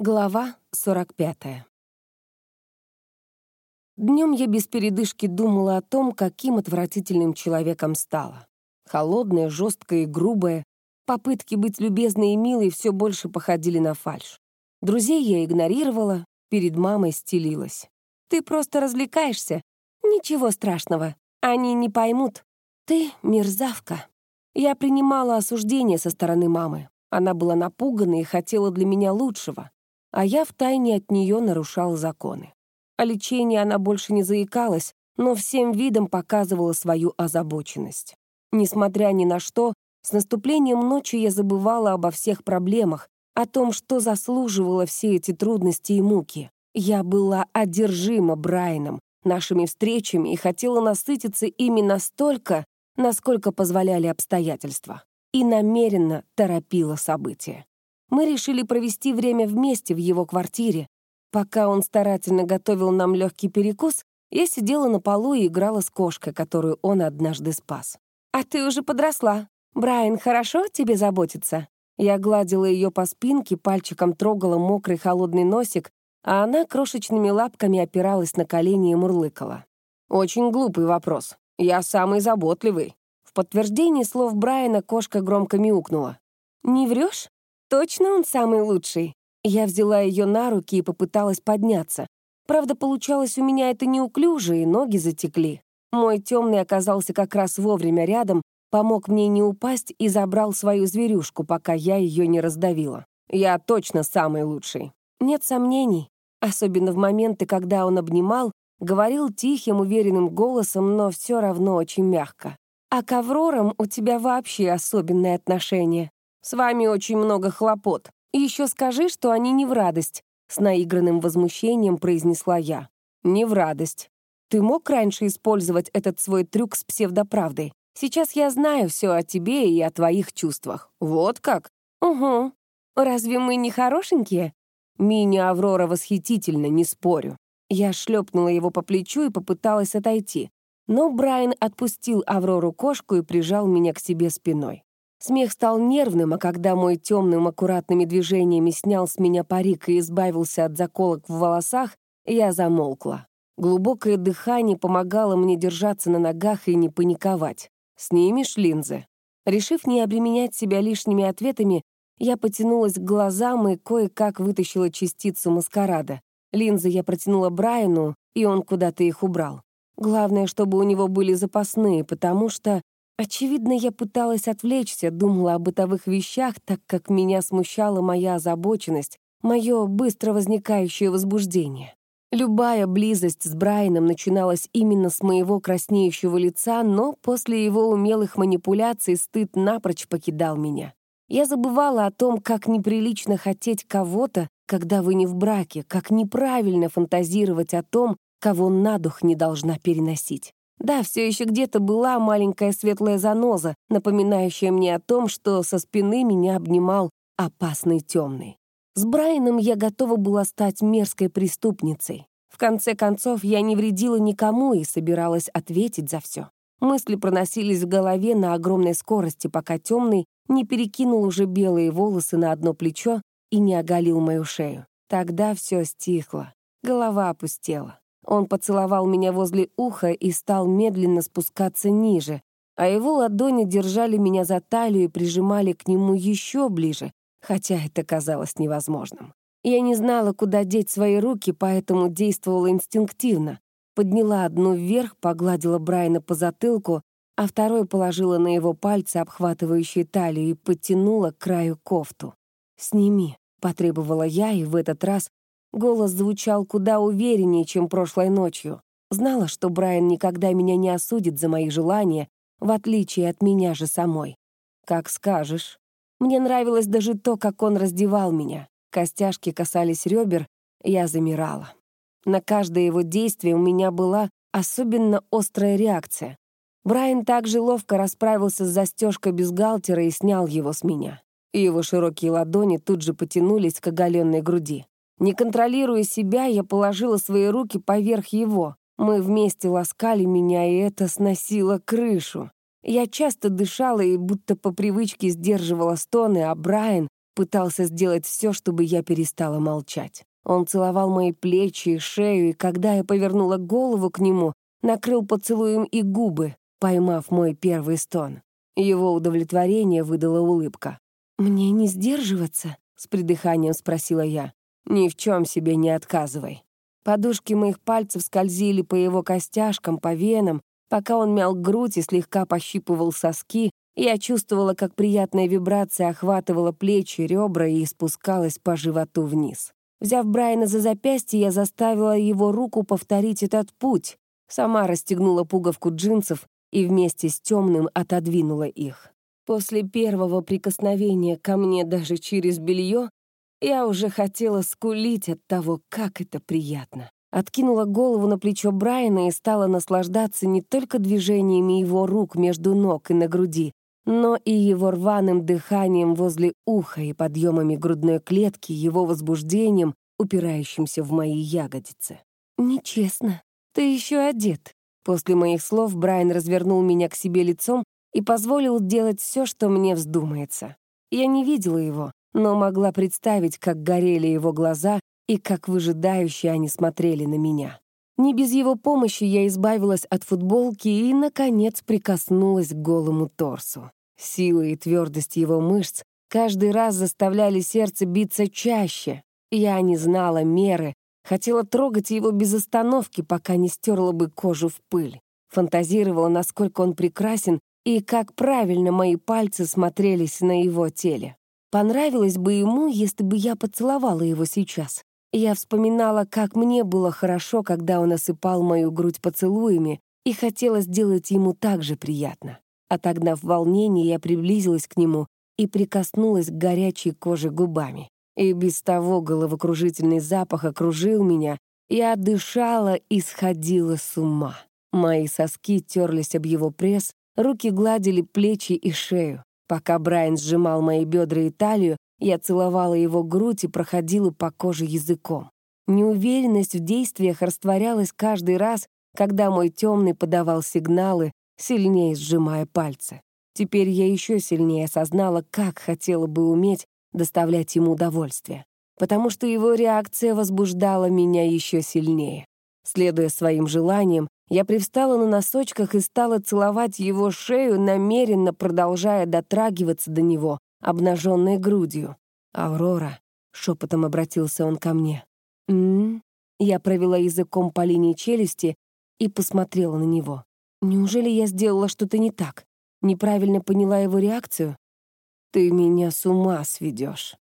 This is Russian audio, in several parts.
Глава 45. Днем я без передышки думала о том, каким отвратительным человеком стала. Холодная, жесткая и грубая. Попытки быть любезной и милой все больше походили на фальшь. Друзей я игнорировала, перед мамой стелилась. «Ты просто развлекаешься. Ничего страшного. Они не поймут. Ты мерзавка». Я принимала осуждение со стороны мамы. Она была напугана и хотела для меня лучшего а я втайне от нее нарушал законы. О лечении она больше не заикалась, но всем видом показывала свою озабоченность. Несмотря ни на что, с наступлением ночи я забывала обо всех проблемах, о том, что заслуживало все эти трудности и муки. Я была одержима Брайаном, нашими встречами и хотела насытиться ими настолько, насколько позволяли обстоятельства, и намеренно торопила события. Мы решили провести время вместе в его квартире. Пока он старательно готовил нам легкий перекус, я сидела на полу и играла с кошкой, которую он однажды спас. «А ты уже подросла. Брайан хорошо тебе заботится?» Я гладила ее по спинке, пальчиком трогала мокрый холодный носик, а она крошечными лапками опиралась на колени и мурлыкала. «Очень глупый вопрос. Я самый заботливый». В подтверждении слов Брайана кошка громко мяукнула. «Не врешь? Точно он самый лучший? Я взяла ее на руки и попыталась подняться. Правда, получалось у меня это неуклюже, и ноги затекли. Мой темный оказался как раз вовремя рядом, помог мне не упасть и забрал свою зверюшку, пока я ее не раздавила. Я точно самый лучший. Нет сомнений, особенно в моменты, когда он обнимал, говорил тихим, уверенным голосом, но все равно очень мягко. А к Аврорам у тебя вообще особенное отношение. С вами очень много хлопот. Еще скажи, что они не в радость», — с наигранным возмущением произнесла я. «Не в радость. Ты мог раньше использовать этот свой трюк с псевдоправдой? Сейчас я знаю все о тебе и о твоих чувствах. Вот как? Угу. Разве мы не хорошенькие? Мини-Аврора восхитительно, не спорю. Я шлепнула его по плечу и попыталась отойти. Но Брайан отпустил Аврору кошку и прижал меня к себе спиной. Смех стал нервным, а когда мой темным аккуратными движениями снял с меня парик и избавился от заколок в волосах, я замолкла. Глубокое дыхание помогало мне держаться на ногах и не паниковать. «Снимешь линзы?» Решив не обременять себя лишними ответами, я потянулась к глазам и кое-как вытащила частицу маскарада. Линзы я протянула Брайану, и он куда-то их убрал. Главное, чтобы у него были запасные, потому что Очевидно, я пыталась отвлечься, думала о бытовых вещах, так как меня смущала моя озабоченность, мое быстро возникающее возбуждение. Любая близость с Брайаном начиналась именно с моего краснеющего лица, но после его умелых манипуляций стыд напрочь покидал меня. Я забывала о том, как неприлично хотеть кого-то, когда вы не в браке, как неправильно фантазировать о том, кого на дух не должна переносить. Да, все еще где-то была маленькая светлая заноза, напоминающая мне о том, что со спины меня обнимал опасный темный. С Брайаном я готова была стать мерзкой преступницей. В конце концов, я не вредила никому и собиралась ответить за все. Мысли проносились в голове на огромной скорости, пока темный не перекинул уже белые волосы на одно плечо и не оголил мою шею. Тогда все стихло, голова опустела. Он поцеловал меня возле уха и стал медленно спускаться ниже, а его ладони держали меня за талию и прижимали к нему еще ближе, хотя это казалось невозможным. Я не знала, куда деть свои руки, поэтому действовала инстинктивно. Подняла одну вверх, погладила Брайана по затылку, а второй положила на его пальцы, обхватывающие талию, и подтянула к краю кофту. «Сними», — потребовала я, и в этот раз Голос звучал куда увереннее, чем прошлой ночью. Знала, что Брайан никогда меня не осудит за мои желания, в отличие от меня же самой. «Как скажешь». Мне нравилось даже то, как он раздевал меня. Костяшки касались ребер, я замирала. На каждое его действие у меня была особенно острая реакция. Брайан также ловко расправился с застежкой бюстгальтера и снял его с меня. Его широкие ладони тут же потянулись к оголенной груди. Не контролируя себя, я положила свои руки поверх его. Мы вместе ласкали меня, и это сносило крышу. Я часто дышала и будто по привычке сдерживала стоны, а Брайан пытался сделать все, чтобы я перестала молчать. Он целовал мои плечи и шею, и когда я повернула голову к нему, накрыл поцелуем и губы, поймав мой первый стон. Его удовлетворение выдала улыбка. «Мне не сдерживаться?» — с придыханием спросила я. «Ни в чем себе не отказывай». Подушки моих пальцев скользили по его костяшкам, по венам, пока он мял грудь и слегка пощипывал соски, я чувствовала, как приятная вибрация охватывала плечи, ребра и спускалась по животу вниз. Взяв Брайана за запястье, я заставила его руку повторить этот путь. Сама расстегнула пуговку джинсов и вместе с темным отодвинула их. После первого прикосновения ко мне даже через белье я уже хотела скулить от того, как это приятно. Откинула голову на плечо Брайана и стала наслаждаться не только движениями его рук между ног и на груди, но и его рваным дыханием возле уха и подъемами грудной клетки, его возбуждением, упирающимся в мои ягодицы. «Нечестно. Ты еще одет». После моих слов Брайан развернул меня к себе лицом и позволил делать все, что мне вздумается. Я не видела его, но могла представить, как горели его глаза и как выжидающе они смотрели на меня. Не без его помощи я избавилась от футболки и, наконец, прикоснулась к голому торсу. Сила и твердость его мышц каждый раз заставляли сердце биться чаще. Я не знала меры, хотела трогать его без остановки, пока не стерла бы кожу в пыль. Фантазировала, насколько он прекрасен и как правильно мои пальцы смотрелись на его теле. Понравилось бы ему, если бы я поцеловала его сейчас. Я вспоминала, как мне было хорошо, когда он осыпал мою грудь поцелуями, и хотела сделать ему так же приятно. Отогнав волнение, я приблизилась к нему и прикоснулась к горячей коже губами. И без того головокружительный запах окружил меня, я дышала и сходила с ума. Мои соски терлись об его пресс, руки гладили плечи и шею. Пока Брайан сжимал мои бедра и талию, я целовала его грудь и проходила по коже языком. Неуверенность в действиях растворялась каждый раз, когда мой темный подавал сигналы, сильнее сжимая пальцы. Теперь я еще сильнее осознала, как хотела бы уметь доставлять ему удовольствие, потому что его реакция возбуждала меня еще сильнее. Следуя своим желаниям, я привстала на носочках и стала целовать его шею, намеренно продолжая дотрагиваться до него, обнаженной грудью. «Аврора», — шепотом обратился он ко мне. «М-м-м». Я провела языком по линии челюсти и посмотрела на него. Неужели я сделала что-то не так? Неправильно поняла его реакцию? «Ты меня с ума сведешь».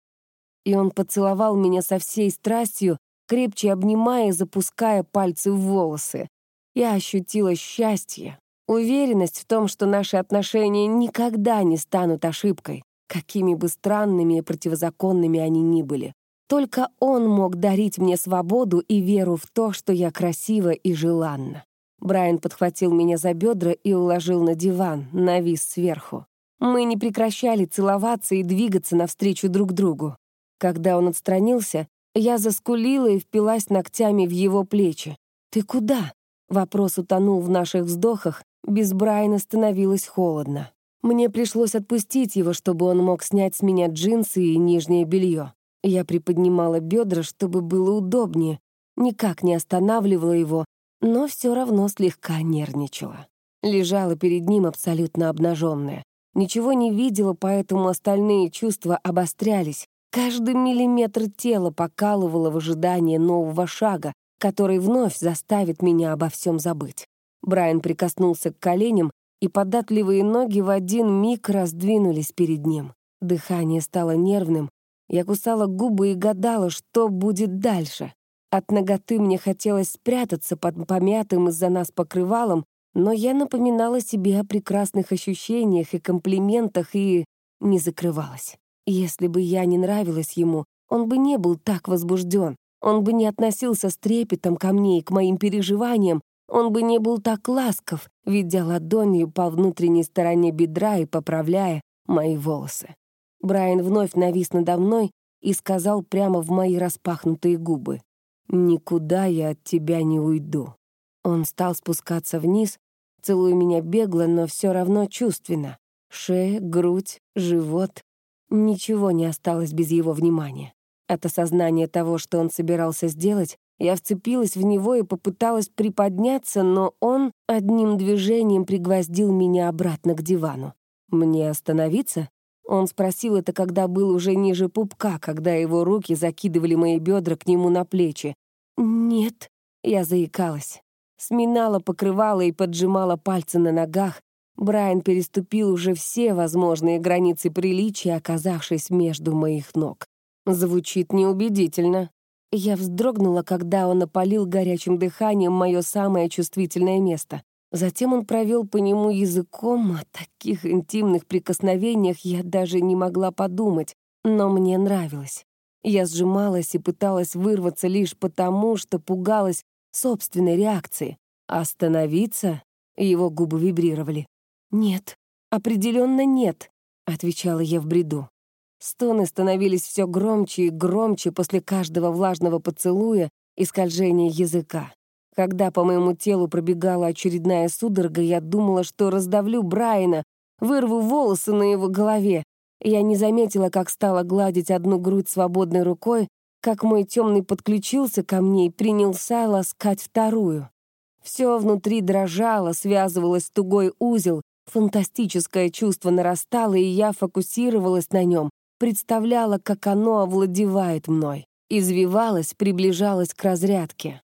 И он поцеловал меня со всей страстью, крепче обнимая запуская пальцы в волосы. Я ощутила счастье, уверенность в том, что наши отношения никогда не станут ошибкой, какими бы странными и противозаконными они ни были. Только он мог дарить мне свободу и веру в то, что я красива и желанна. Брайан подхватил меня за бедра и уложил на диван, навис сверху. Мы не прекращали целоваться и двигаться навстречу друг другу. Когда он отстранился, я заскулила и впилась ногтями в его плечи. «Ты куда?» Вопрос утонул в наших вздохах, без Брайана становилось холодно. Мне пришлось отпустить его, чтобы он мог снять с меня джинсы и нижнее белье. Я приподнимала бедра, чтобы было удобнее, никак не останавливала его, но все равно слегка нервничала. Лежала перед ним абсолютно обнаженная. Ничего не видела, поэтому остальные чувства обострялись. Каждый миллиметр тела покалывало в ожидании нового шага, который вновь заставит меня обо всем забыть. Брайан прикоснулся к коленям, и податливые ноги в один миг раздвинулись перед ним. Дыхание стало нервным. Я кусала губы и гадала, что будет дальше. От ноготы мне хотелось спрятаться под помятым из-за нас покрывалом, но я напоминала себе о прекрасных ощущениях и комплиментах и не закрывалась. Если бы я не нравилась ему, он бы не был так возбужден, он бы не относился с трепетом ко мне и к моим переживаниям, он бы не был так ласков, ведя ладонью по внутренней стороне бедра и поправляя мои волосы. Брайан вновь навис надо мной и сказал прямо в мои распахнутые губы. «Никуда я от тебя не уйду». Он стал спускаться вниз, целуя меня бегло, но все равно чувственно. Шея, грудь, живот. Ничего не осталось без его внимания. От осознания того, что он собирался сделать, я вцепилась в него и попыталась приподняться, но он одним движением пригвоздил меня обратно к дивану. «Мне остановиться?» Он спросил это, когда был уже ниже пупка, когда его руки закидывали мои бедра к нему на плечи. «Нет», — я заикалась. Сминала покрывала и поджимала пальцы на ногах. Брайан переступил уже все возможные границы приличия, оказавшись между моих ног. Звучит неубедительно. Я вздрогнула, когда он опалил горячим дыханием мое самое чувствительное место. Затем он провел по нему языком, о таких интимных прикосновениях я даже не могла подумать, но мне нравилось. Я сжималась и пыталась вырваться лишь потому, что пугалась собственной реакции. «Остановиться?» — его губы вибрировали. «Нет, определенно нет», — отвечала я в бреду. Стоны становились все громче и громче после каждого влажного поцелуя и скольжения языка. Когда по моему телу пробегала очередная судорога, я думала, что раздавлю Брайана, вырву волосы на его голове. Я не заметила, как стала гладить одну грудь свободной рукой, как мой темный подключился ко мне и принялся ласкать вторую. Все внутри дрожало, связывалось тугой узел, фантастическое чувство нарастало, и я фокусировалась на нем, представляла, как оно овладевает мной. Извивалась, приближалась к разрядке.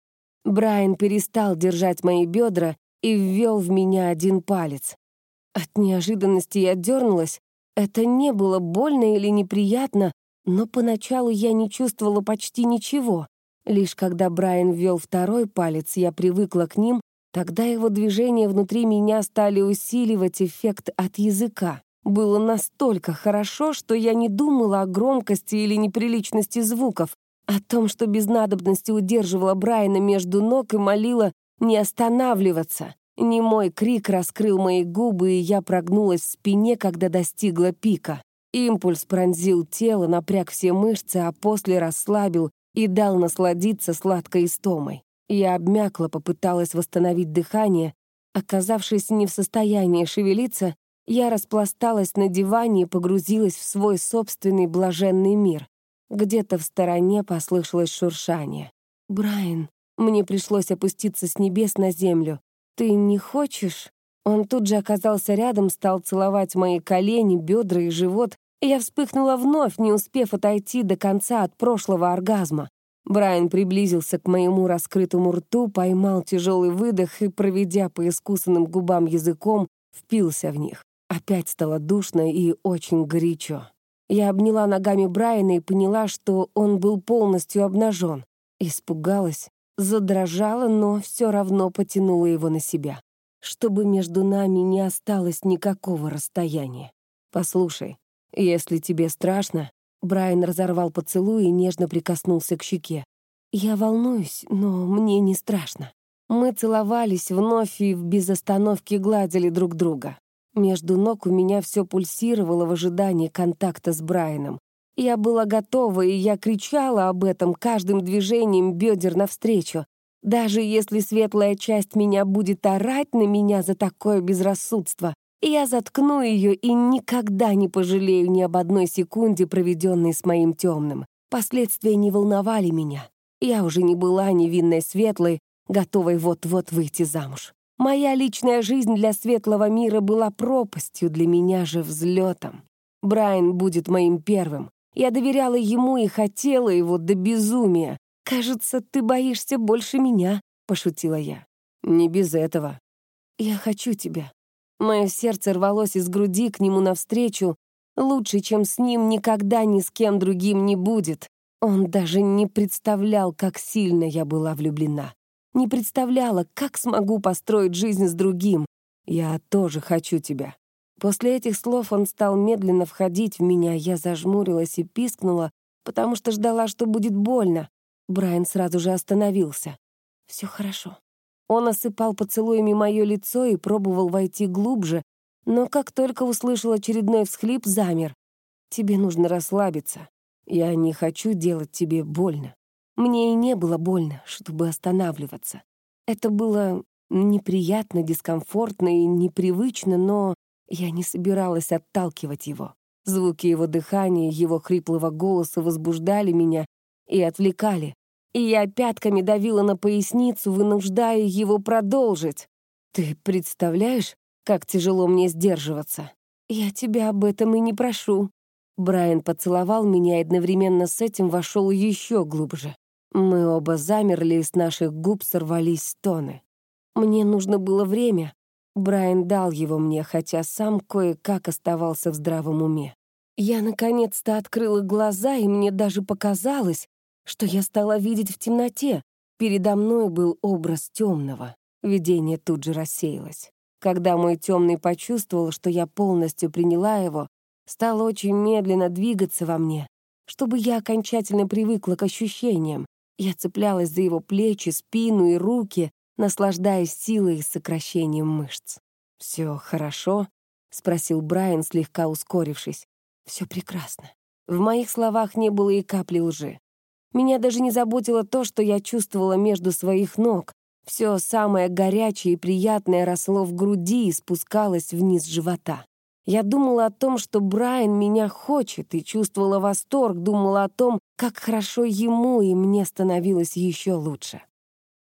Брайан перестал держать мои бедра и ввел в меня один палец. От неожиданности я дернулась. Это не было больно или неприятно, но поначалу я не чувствовала почти ничего. Лишь когда Брайан ввел второй палец, я привыкла к ним, тогда его движения внутри меня стали усиливать эффект от языка. Было настолько хорошо, что я не думала о громкости или неприличности звуков, о том, что без надобности удерживала Брайана между ног и молила не останавливаться. Не мой крик раскрыл мои губы, и я прогнулась в спине, когда достигла пика. Импульс пронзил тело, напряг все мышцы, а после расслабил и дал насладиться сладкой истомой. Я обмякла, попыталась восстановить дыхание. Оказавшись не в состоянии шевелиться, я распласталась на диване и погрузилась в свой собственный блаженный мир. Где-то в стороне послышалось шуршание. «Брайан, мне пришлось опуститься с небес на землю. Ты не хочешь?» Он тут же оказался рядом, стал целовать мои колени, бедра и живот, и я вспыхнула вновь, не успев отойти до конца от прошлого оргазма. Брайан приблизился к моему раскрытому рту, поймал тяжелый выдох и, проведя по искусанным губам языком, впился в них. Опять стало душно и очень горячо. Я обняла ногами Брайана и поняла, что он был полностью обнажен. Испугалась, задрожала, но все равно потянула его на себя чтобы между нами не осталось никакого расстояния. Послушай, если тебе страшно...» Брайан разорвал поцелуй и нежно прикоснулся к щеке. «Я волнуюсь, но мне не страшно». Мы целовались вновь и без остановки гладили друг друга. Между ног у меня все пульсировало в ожидании контакта с Брайаном. Я была готова, и я кричала об этом каждым движением бедер навстречу. Даже если светлая часть меня будет орать на меня за такое безрассудство, я заткну ее и никогда не пожалею ни об одной секунде, проведенной с моим темным. Последствия не волновали меня. Я уже не была невинной светлой, готовой вот-вот выйти замуж. Моя личная жизнь для светлого мира была пропастью, для меня же взлетом. Брайан будет моим первым. Я доверяла ему и хотела его до безумия. «Кажется, ты боишься больше меня», — пошутила я. «Не без этого». «Я хочу тебя». Мое сердце рвалось из груди к нему навстречу. Лучше, чем с ним, никогда ни с кем другим не будет. Он даже не представлял, как сильно я была влюблена. Не представляла, как смогу построить жизнь с другим. Я тоже хочу тебя. После этих слов он стал медленно входить в меня, я зажмурилась и пискнула, потому что ждала, что будет больно. Брайан сразу же остановился. «Все хорошо». Он осыпал поцелуями мое лицо и пробовал войти глубже, но как только услышал очередной всхлип, замер. «Тебе нужно расслабиться. Я не хочу делать тебе больно». Мне и не было больно, чтобы останавливаться. Это было неприятно, дискомфортно и непривычно, но я не собиралась отталкивать его. Звуки его дыхания, его хриплого голоса возбуждали меня и отвлекали. И я пятками давила на поясницу, вынуждая его продолжить. «Ты представляешь, как тяжело мне сдерживаться?» «Я тебя об этом и не прошу». Брайан поцеловал меня и одновременно с этим вошел еще глубже. Мы оба замерли, и с наших губ сорвались стоны. Мне нужно было время. Брайан дал его мне, хотя сам кое-как оставался в здравом уме. Я наконец-то открыла глаза, и мне даже показалось, что я стала видеть в темноте. Передо мной был образ темного. Видение тут же рассеялось. Когда мой темный почувствовал, что я полностью приняла его, стал очень медленно двигаться во мне, чтобы я окончательно привыкла к ощущениям. Я цеплялась за его плечи, спину и руки, наслаждаясь силой и сокращением мышц. «Все хорошо?» — спросил Брайан, слегка ускорившись. «Все прекрасно». В моих словах не было и капли лжи. Меня даже не заботило то, что я чувствовала между своих ног. Все самое горячее и приятное росло в груди и спускалось вниз живота. Я думала о том, что Брайан меня хочет, и чувствовала восторг, думала о том, как хорошо ему, и мне становилось еще лучше.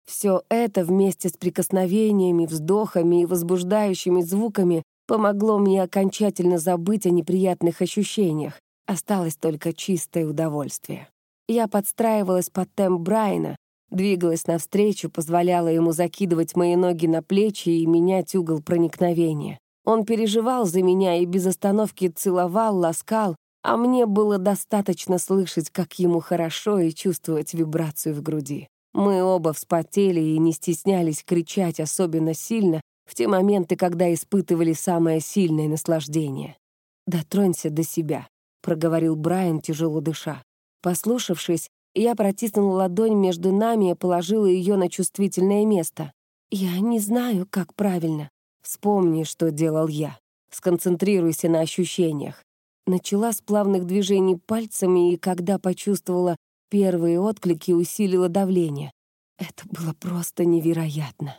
Все это вместе с прикосновениями, вздохами и возбуждающими звуками помогло мне окончательно забыть о неприятных ощущениях. Осталось только чистое удовольствие. Я подстраивалась под темп Брайана, двигалась навстречу, позволяла ему закидывать мои ноги на плечи и менять угол проникновения. Он переживал за меня и без остановки целовал, ласкал, а мне было достаточно слышать, как ему хорошо и чувствовать вибрацию в груди. Мы оба вспотели и не стеснялись кричать особенно сильно в те моменты, когда испытывали самое сильное наслаждение. «Дотронься до себя», — проговорил Брайан, тяжело дыша. Послушавшись, я протиснула ладонь между нами и положила ее на чувствительное место. «Я не знаю, как правильно. Вспомни, что делал я. Сконцентрируйся на ощущениях. Начала с плавных движений пальцами, и когда почувствовала первые отклики, усилила давление. Это было просто невероятно.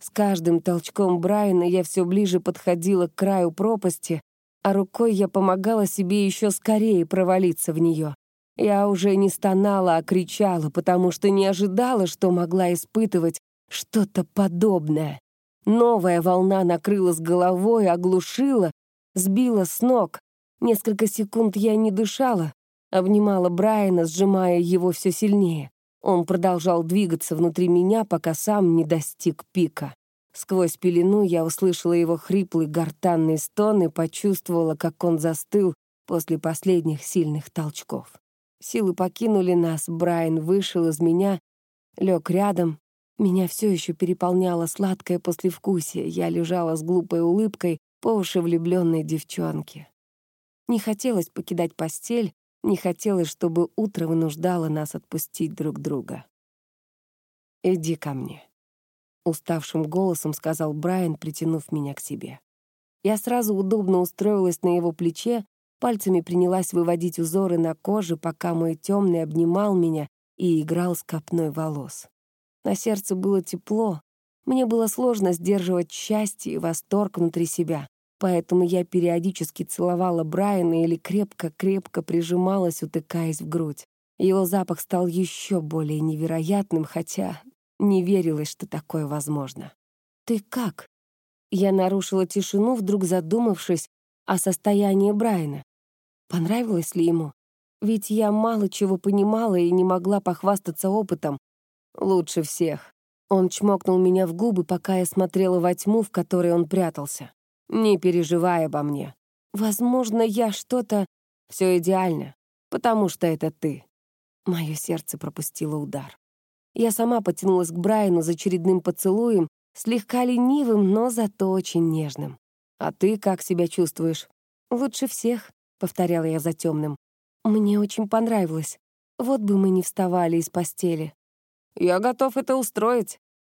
С каждым толчком Брайана я все ближе подходила к краю пропасти, а рукой я помогала себе еще скорее провалиться в нее. Я уже не стонала, а кричала, потому что не ожидала, что могла испытывать что-то подобное. Новая волна накрыла с головой, оглушила, сбила с ног. Несколько секунд я не дышала, обнимала Брайана, сжимая его все сильнее. Он продолжал двигаться внутри меня, пока сам не достиг пика. Сквозь пелену я услышала его хриплый гортанный стон и почувствовала, как он застыл после последних сильных толчков. Силы покинули нас, Брайан вышел из меня, лег рядом, меня все еще переполняло сладкое послевкусие. Я лежала с глупой улыбкой по уши влюбленной девчонки. Не хотелось покидать постель, не хотелось, чтобы утро вынуждало нас отпустить друг друга. «Иди ко мне», — уставшим голосом сказал Брайан, притянув меня к себе. Я сразу удобно устроилась на его плече, пальцами принялась выводить узоры на коже, пока мой темный обнимал меня и играл с копной волос. На сердце было тепло. Мне было сложно сдерживать счастье и восторг внутри себя. Поэтому я периодически целовала Брайана или крепко-крепко прижималась, утыкаясь в грудь. Его запах стал еще более невероятным, хотя не верилось, что такое возможно. «Ты как?» Я нарушила тишину, вдруг задумавшись о состоянии Брайана. Понравилось ли ему? Ведь я мало чего понимала и не могла похвастаться опытом, Лучше всех. Он чмокнул меня в губы, пока я смотрела во тьму, в которой он прятался. Не переживай обо мне. Возможно, я что-то... Все идеально, потому что это ты. Мое сердце пропустило удар. Я сама потянулась к Брайану за очередным поцелуем, слегка ленивым, но зато очень нежным. «А ты как себя чувствуешь?» «Лучше всех», — повторяла я за темным. «Мне очень понравилось. Вот бы мы не вставали из постели. Я готов это устроить».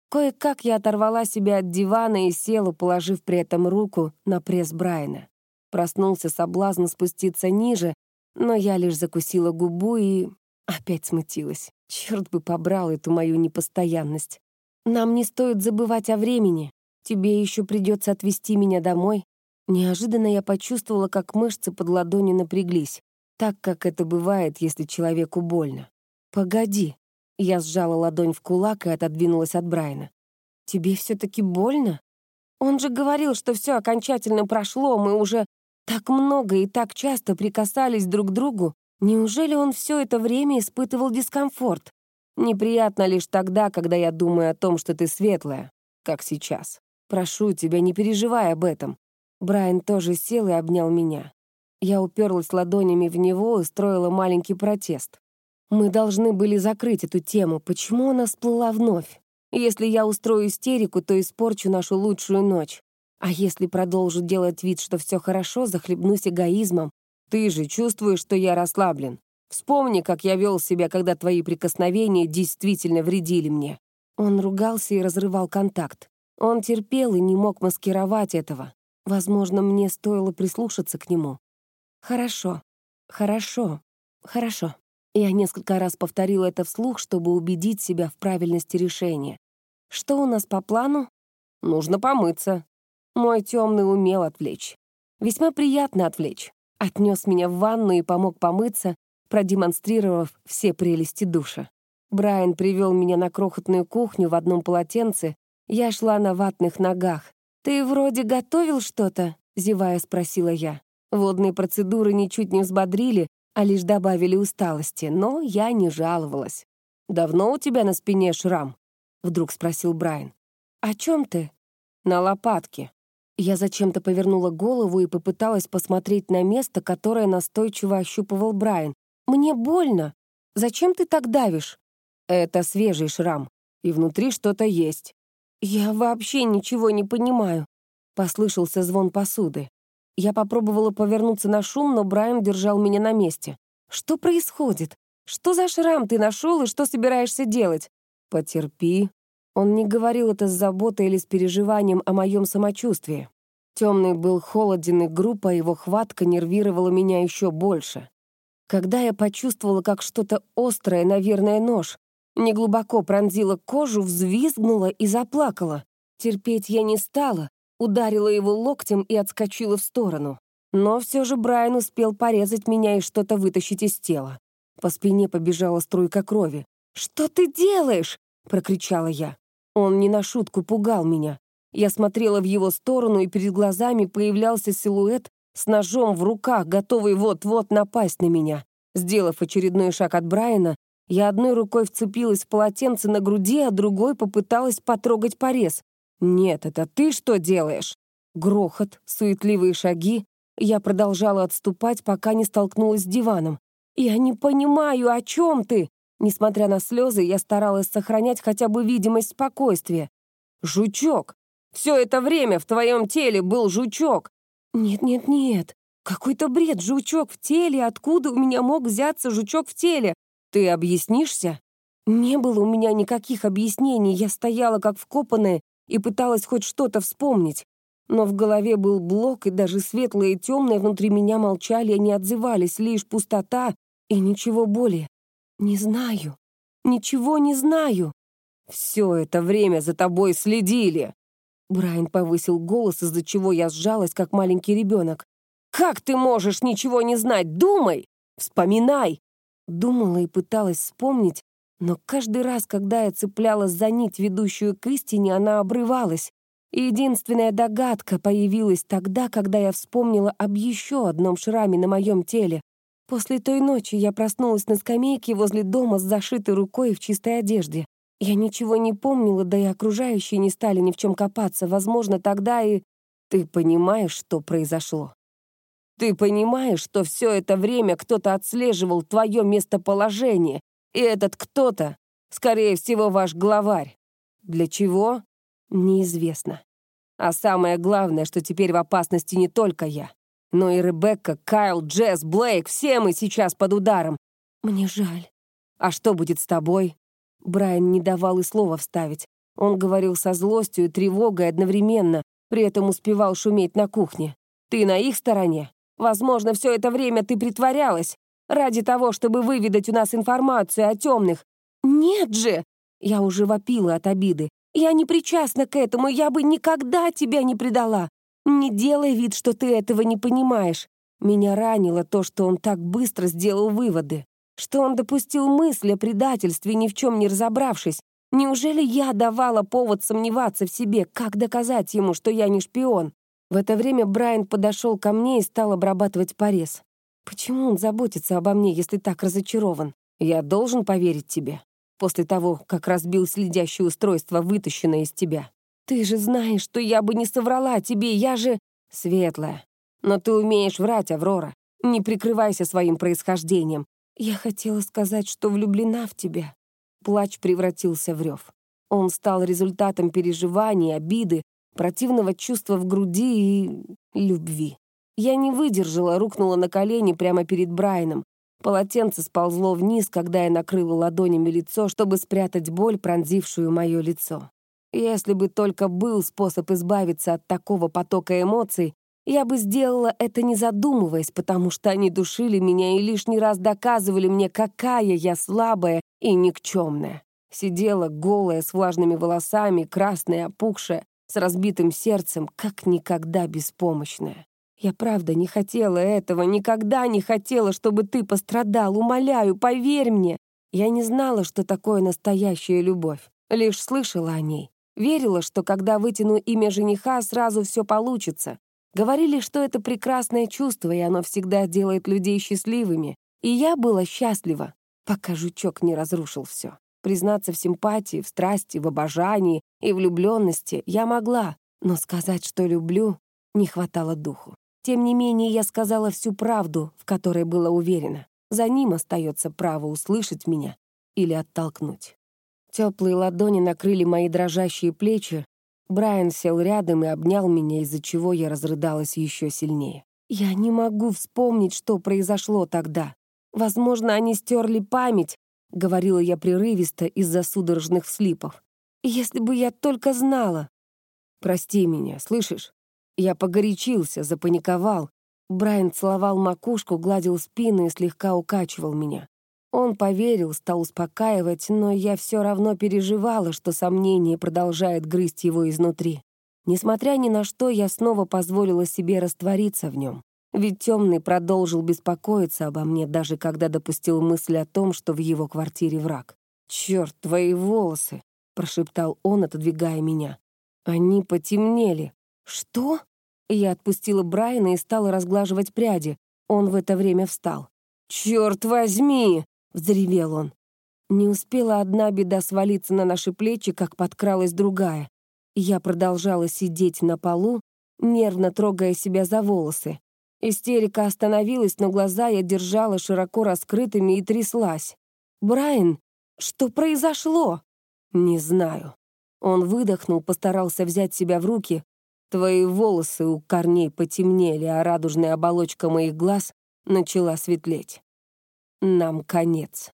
Кое-как я оторвала себя от дивана и села, положив при этом руку на пресс Брайана. Проснулся соблазн спуститься ниже, но я лишь закусила губу и опять смутилась. Черт бы побрал эту мою непостоянность. Нам не стоит забывать о времени. Тебе еще придется отвезти меня домой. Неожиданно я почувствовала, как мышцы под ладонью напряглись, так, как это бывает, если человеку больно. «Погоди». Я сжала ладонь в кулак и отодвинулась от Брайана. «Тебе все-таки больно? Он же говорил, что все окончательно прошло, мы уже так много и так часто прикасались друг к другу. Неужели он все это время испытывал дискомфорт? Неприятно лишь тогда, когда я думаю о том, что ты светлая, как сейчас. Прошу тебя, не переживай об этом. Брайан тоже сел и обнял меня. Я уперлась ладонями в него и устроила маленький протест. Мы должны были закрыть эту тему. Почему она всплыла вновь? Если я устрою истерику, то испорчу нашу лучшую ночь. А если продолжу делать вид, что все хорошо, захлебнусь эгоизмом. Ты же чувствуешь, что я расслаблен. Вспомни, как я вел себя, когда твои прикосновения действительно вредили мне». Он ругался и разрывал контакт. Он терпел и не мог маскировать этого. Возможно, мне стоило прислушаться к нему. «Хорошо, хорошо, хорошо». Я несколько раз повторила это вслух, чтобы убедить себя в правильности решения. «Что у нас по плану?» «Нужно помыться». Мой темный умел отвлечь. Весьма приятно отвлечь. Отнес меня в ванну и помог помыться, продемонстрировав все прелести душа. Брайан привел меня на крохотную кухню в одном полотенце. Я шла на ватных ногах. «Ты вроде готовил что-то?» — зевая спросила я. Водные процедуры ничуть не взбодрили, а лишь добавили усталости, но я не жаловалась. «Давно у тебя на спине шрам?» — вдруг спросил Брайан. «О чем ты?» «На лопатке». Я зачем-то повернула голову и попыталась посмотреть на место, которое настойчиво ощупывал Брайан. «Мне больно. Зачем ты так давишь?» «Это свежий шрам, и внутри что-то есть». «Я вообще ничего не понимаю», — послышался звон посуды. Я попробовала повернуться на шум, но Брайан держал меня на месте. «Что происходит? Что за шрам ты нашел и что собираешься делать?» «Потерпи», он не говорил это с заботой или с переживанием о моем самочувствии. Темный был холоден и груб, а его хватка нервировала меня еще больше. Когда я почувствовала, как что-то острое, наверное, нож, неглубоко пронзила кожу, взвизгнула и заплакала. Терпеть я не стала, ударила его локтем и отскочила в сторону. Но все же Брайан успел порезать меня и что-то вытащить из тела. По спине побежала струйка крови. «Что ты делаешь?» — прокричала я. Он не на шутку пугал меня. Я смотрела в его сторону, и перед глазами появлялся силуэт с ножом в руках, готовый вот-вот напасть на меня. Сделав очередной шаг от Брайана, я одной рукой вцепилась в полотенце на груди, а другой попыталась потрогать порез. «Нет, это ты что делаешь?» Грохот, суетливые шаги. Я продолжала отступать, пока не столкнулась с диваном. «Я не понимаю, о чем ты?» Несмотря на слезы, я старалась сохранять хотя бы видимость спокойствия. «Жучок! Все это время в твоем теле был жучок!» «Нет-нет-нет, какой-то бред, жучок в теле, откуда у меня мог взяться жучок в теле? Ты объяснишься?» Не было у меня никаких объяснений, я стояла как вкопанная и пыталась хоть что-то вспомнить. Но в голове был блок, и даже светлое и темное внутри меня молчали и не отзывались, лишь пустота и ничего более. «Не знаю. Ничего не знаю». «Все это время за тобой следили!» Брайан повысил голос, из-за чего я сжалась, как маленький ребенок. «Как ты можешь ничего не знать? Думай! Вспоминай!» Думала и пыталась вспомнить, но каждый раз, когда я цеплялась за нить, ведущую к истине, она обрывалась. И единственная догадка появилась тогда, когда я вспомнила об еще одном шраме на моем теле, После той ночи я проснулась на скамейке возле дома с зашитой рукой и в чистой одежде. Я ничего не помнила, да и окружающие не стали ни в чем копаться. Возможно, тогда и... Ты понимаешь, что произошло? Ты понимаешь, что все это время кто-то отслеживал твое местоположение, и этот кто-то, скорее всего, ваш главарь. Для чего? Неизвестно. А самое главное, что теперь в опасности не только я. Но и Ребекка, Кайл, Джесс, Блейк — все мы сейчас под ударом. Мне жаль. А что будет с тобой? Брайан не давал и слова вставить. Он говорил со злостью и тревогой одновременно, при этом успевал шуметь на кухне. Ты на их стороне? Возможно, все это время ты притворялась. Ради того, чтобы выведать у нас информацию о темных. Нет же! Я уже вопила от обиды. Я не причастна к этому, я бы никогда тебя не предала. Не делай вид, что ты этого не понимаешь. Меня ранило то, что он так быстро сделал выводы, что он допустил мысль о предательстве, ни в чем не разобравшись. Неужели я давала повод сомневаться в себе, как доказать ему, что я не шпион? В это время Брайан подошел ко мне и стал обрабатывать порез. Почему он заботится обо мне, если так разочарован? Я должен поверить тебе. После того, как разбил следящее устройство, вытащенное из тебя. Ты же знаешь, что я бы не соврала тебе, я же... Светлая. Но ты умеешь врать, Аврора. Не прикрывайся своим происхождением. Я хотела сказать, что влюблена в тебя. Плач превратился в рев. Он стал результатом переживаний, обиды, противного чувства в груди и любви. Я не выдержала, рухнула на колени прямо перед Брайаном. Полотенце сползло вниз, когда я накрыла ладонями лицо, чтобы спрятать боль, пронзившую мое лицо. Если бы только был способ избавиться от такого потока эмоций, я бы сделала это не задумываясь, потому что они душили меня и лишний раз доказывали мне, какая я слабая и никчемная. Сидела голая, с влажными волосами, красная, опухшая, с разбитым сердцем, как никогда беспомощная. Я правда не хотела этого, никогда не хотела, чтобы ты пострадал, умоляю, поверь мне. Я не знала, что такое настоящая любовь, лишь слышала о ней. Верила, что когда вытяну имя жениха, сразу все получится. Говорили, что это прекрасное чувство, и оно всегда делает людей счастливыми. И я была счастлива, пока жучок не разрушил все. Признаться в симпатии, в страсти, в обожании и влюбленности я могла, но сказать, что люблю, не хватало духу. Тем не менее, я сказала всю правду, в которой была уверена. За ним остается право услышать меня или оттолкнуть. Теплые ладони накрыли мои дрожащие плечи. Брайан сел рядом и обнял меня, из-за чего я разрыдалась еще сильнее. Я не могу вспомнить, что произошло тогда. Возможно, они стерли память, — говорила я прерывисто из-за судорожных вслипов. «Если бы я только знала!» «Прости меня, слышишь? Я погорячился, запаниковал. Брайан целовал макушку, гладил спину и слегка укачивал меня. Он поверил, стал успокаивать, но я все равно переживала, что сомнение продолжает грызть его изнутри. Несмотря ни на что, я снова позволила себе раствориться в нем. Ведь темный продолжил беспокоиться обо мне, даже когда допустил мысль о том, что в его квартире враг. «Черт, твои волосы!» — прошептал он, отодвигая меня. «Они потемнели». «Что?» Я отпустила Брайана и стала разглаживать пряди. Он в это время встал. «Черт возьми!» взревел он. Не успела одна беда свалиться на наши плечи, как подкралась другая. Я продолжала сидеть на полу, нервно трогая себя за волосы. Истерика остановилась, но глаза я держала широко раскрытыми и тряслась. «Брайан, что произошло?» «Не знаю». Он выдохнул, постарался взять себя в руки. Твои волосы у корней потемнели, а радужная оболочка моих глаз начала светлеть нам конец.